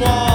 wall.